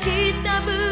きた分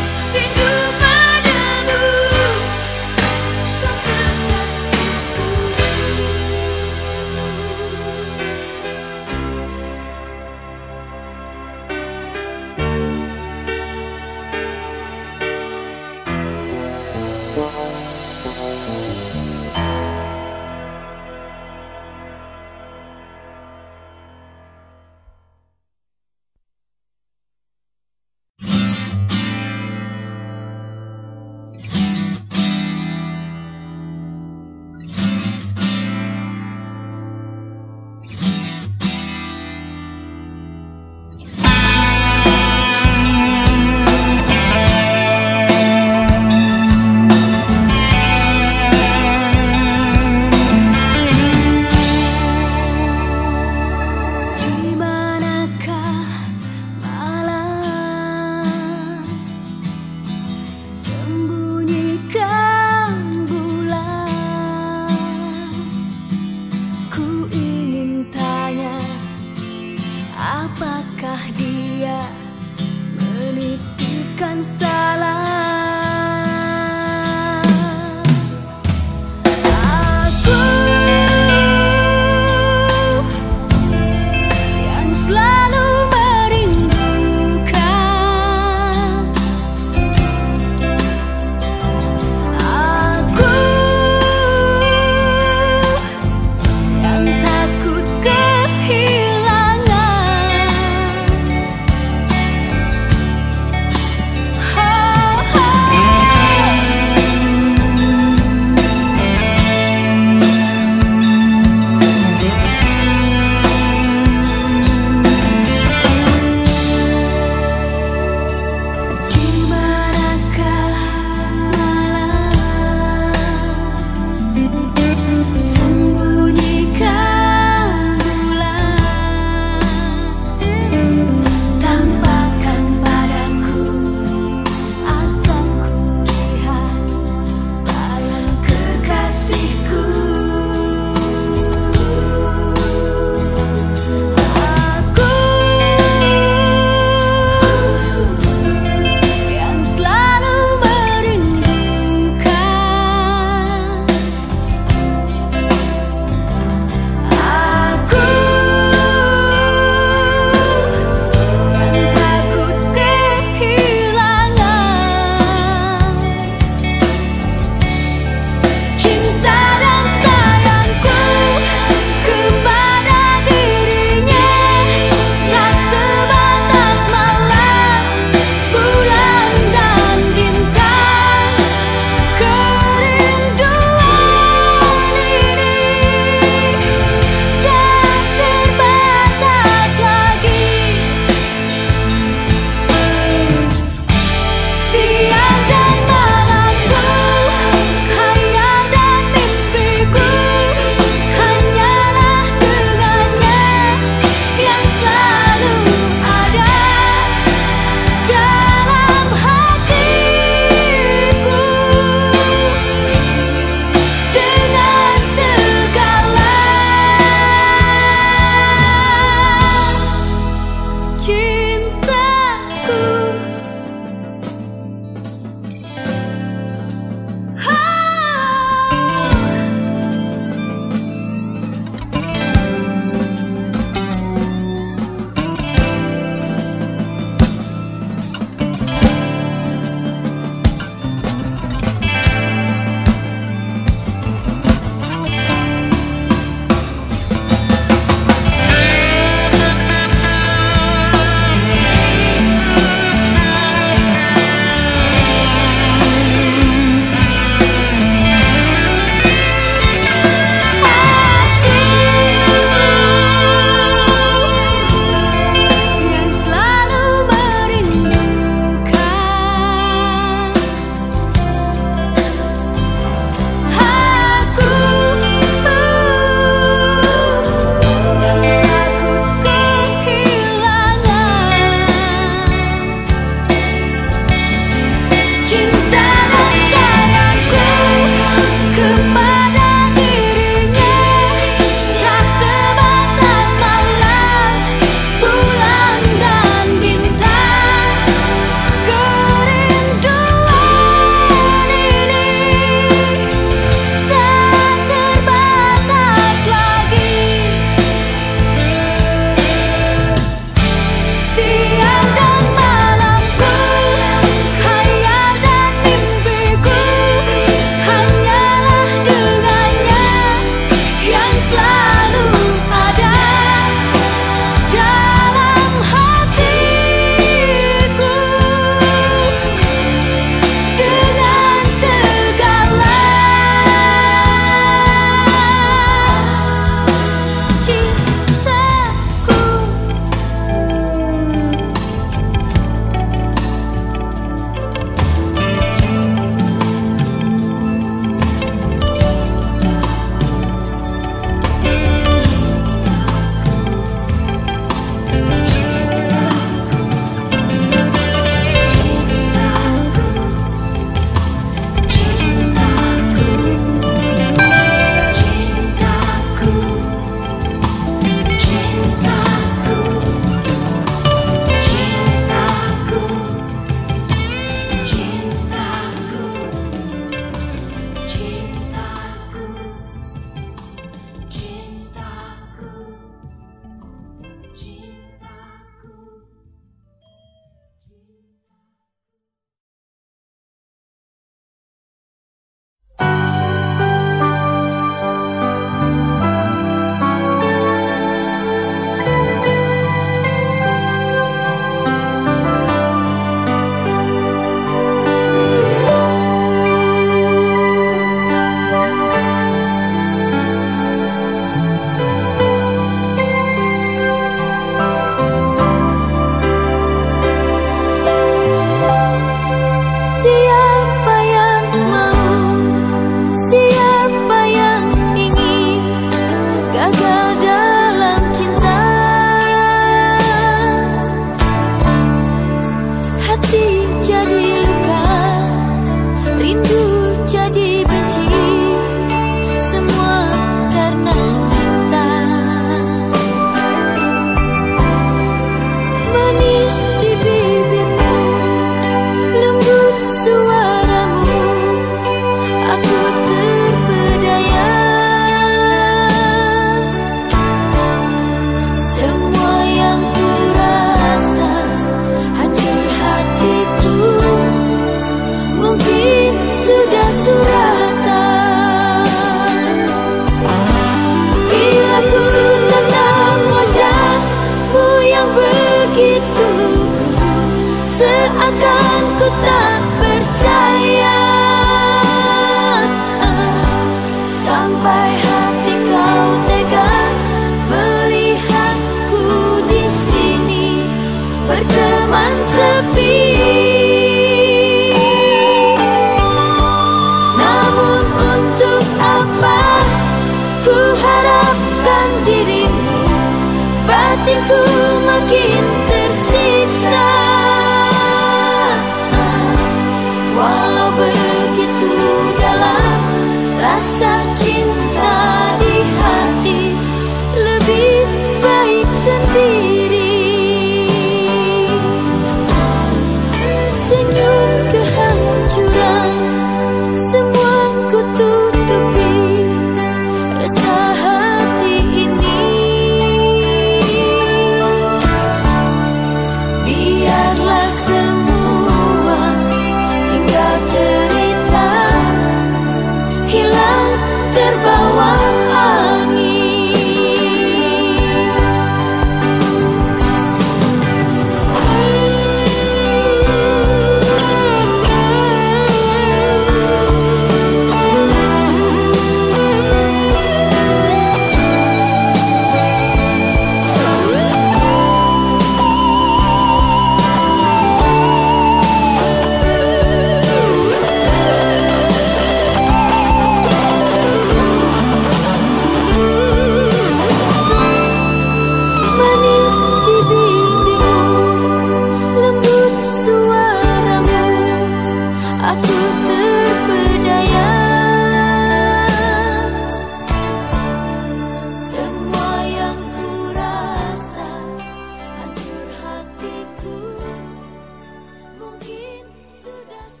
Apa sudah